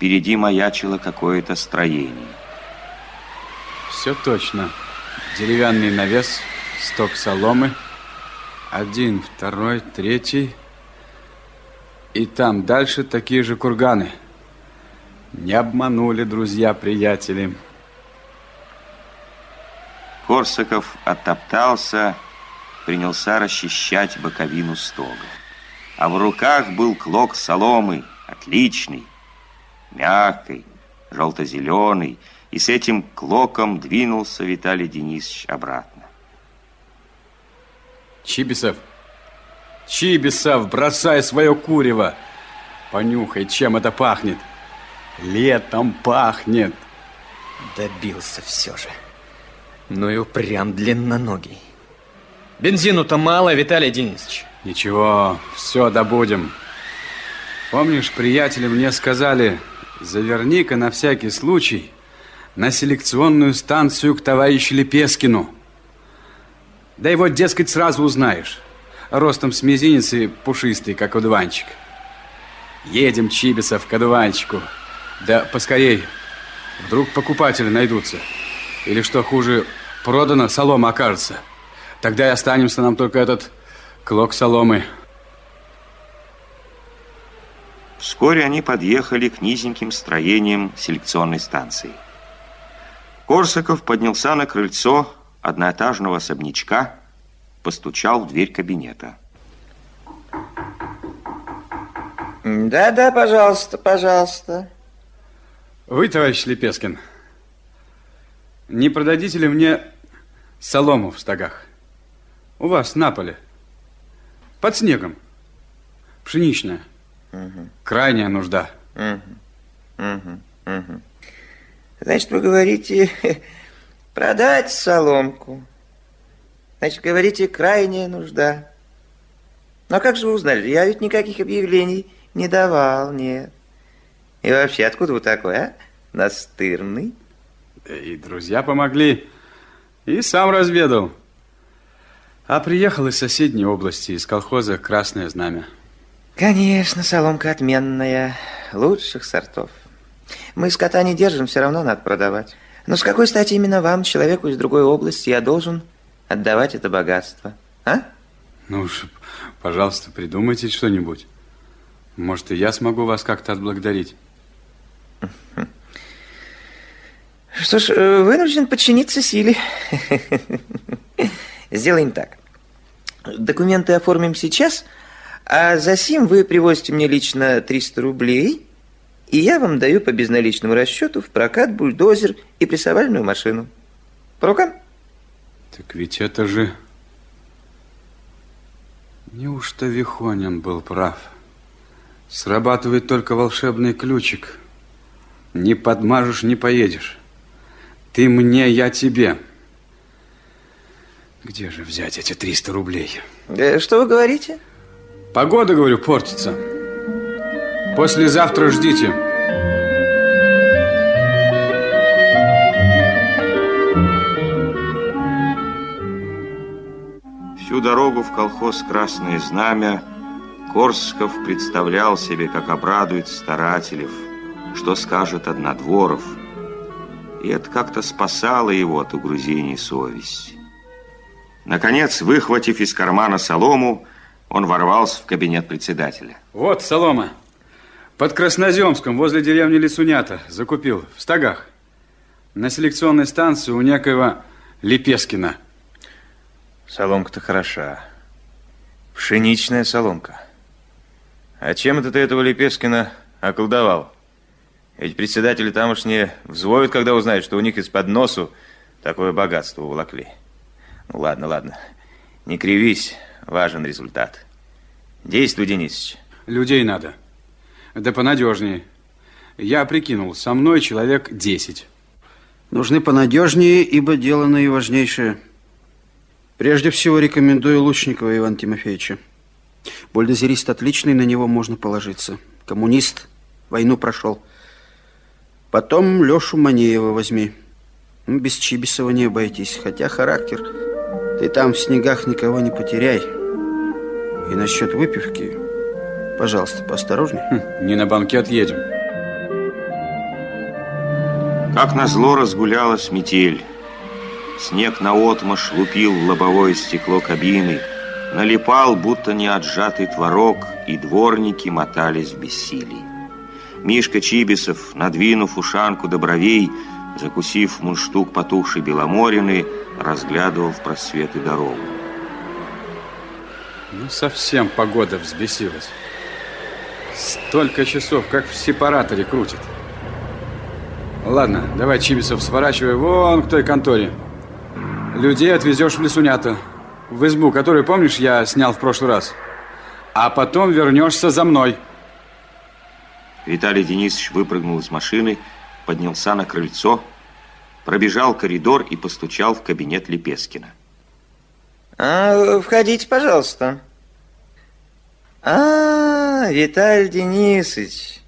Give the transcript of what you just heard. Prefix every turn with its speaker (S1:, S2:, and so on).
S1: Впереди маячило какое-то строение.
S2: Все точно. Деревянный навес, сток соломы. Один, второй, третий. И там дальше такие же курганы. Не обманули друзья-приятели.
S1: Корсаков оттоптался, принялся расчищать боковину стога. А в руках был клок соломы, отличный, мягкий, желто-зеленый, и с этим клоком двинулся Виталий Денисович обратно.
S2: Чибисов, Чибисов, бросай свое курево. Понюхай, чем это пахнет. Летом пахнет.
S3: Добился все же. Ну и упрям длинноногий. Бензину-то мало, Виталий Денисович.
S2: Ничего, все добудем. Помнишь, приятели мне сказали, заверни-ка на всякий случай на селекционную станцию к товарищу Лепескину. Да его, дескать, сразу узнаешь. Ростом с мизинец и пушистый, как одуванчик. Едем, Чибисов, к одуванчику. Да поскорей, вдруг покупатели найдутся. Или что хуже, продана солома окажется. Тогда и останемся нам только этот клок соломы.
S1: Вскоре они подъехали к низеньким строениям селекционной станции. Корсаков поднялся на крыльцо одноэтажного особнячка, постучал в дверь кабинета.
S4: Да-да, пожалуйста, пожалуйста.
S2: Вы, товарищ Лепескин, не продадите ли мне солому в стогах? У вас на поле. Под снегом. Пшеничная. Угу. Крайняя нужда. Угу.
S4: Угу. Угу. Значит, вы говорите, продать соломку. Значит, говорите, крайняя нужда. Но как же вы узнали? Я ведь никаких объявлений не давал, нет. И вообще, откуда вы такой, а? Настырный.
S2: И друзья помогли, и сам разведал. А приехал из соседней области, из колхоза «Красное знамя».
S4: Конечно, соломка отменная, лучших сортов. Мы скота не держим, все равно надо продавать. Но с какой стати именно вам, человеку из другой области, я должен отдавать это богатство, а?
S2: Ну уж, пожалуйста, придумайте что-нибудь. Может, и я смогу вас как-то отблагодарить.
S4: Что ж, э, вынужден подчиниться силе. Сделаем так. Документы оформим сейчас, а за сим вы привозите мне лично 300 рублей, и я вам даю по безналичному расчету в прокат бульдозер и прессовальную машину. По рукам?
S2: Так ведь это же... Неужто Вихонин был прав? Срабатывает только волшебный ключик. Не подмажешь, не поедешь. Ты мне, я тебе. Где же взять эти 300 рублей?
S4: Э, что вы говорите?
S2: Погода, говорю, портится. Послезавтра ждите.
S1: Всю дорогу в колхоз «Красное знамя» Корсков представлял себе, как обрадует старателев, что скажет Однодворов – и это как-то спасало его от угрызений совести. Наконец, выхватив из кармана солому, он ворвался в кабинет председателя.
S2: Вот солома. Под Красноземском, возле деревни Лисунята, закупил, в стогах. На селекционной станции у некоего Лепескина.
S3: Соломка-то хороша. Пшеничная соломка. А чем это ты этого Лепескина околдовал? Ведь председатели тамошние взвоют, когда узнают, что у них из-под носу такое богатство уволокли. Ну, ладно, ладно. Не кривись, важен результат. Действуй, Денисович.
S2: Людей надо. Да понадежнее. Я прикинул, со мной человек 10.
S5: Нужны понадежнее, ибо дело наиважнейшее. Прежде всего рекомендую Лучникова Ивана Тимофеевича. Бульдозерист отличный, на него можно положиться. Коммунист, войну прошел. Потом Лешу Манеева возьми. Ну, без Чибисова не обойтись. Хотя характер... Ты там в снегах никого не потеряй. И насчет выпивки, пожалуйста, поосторожней.
S2: Хм, не на банкет едем.
S1: Как назло разгулялась метель. Снег наотмашь лупил в лобовое стекло кабины, налипал, будто не отжатый творог, и дворники мотались в бессилии. Мишка Чибисов, надвинув ушанку до бровей, закусив мундштук потухшей беломорины, разглядывал в просветы дорогу.
S2: Ну, совсем погода взбесилась. Столько часов, как в сепараторе крутит. Ладно, давай, Чибисов, сворачивай вон к той конторе. Людей отвезешь в лесунята. В избу, которую, помнишь, я снял в прошлый раз. А потом вернешься за мной.
S1: Виталий Денисович выпрыгнул из машины, поднялся на крыльцо, пробежал коридор и постучал в кабинет Лепескина.
S4: А, входите, пожалуйста. А, Виталий Денисович,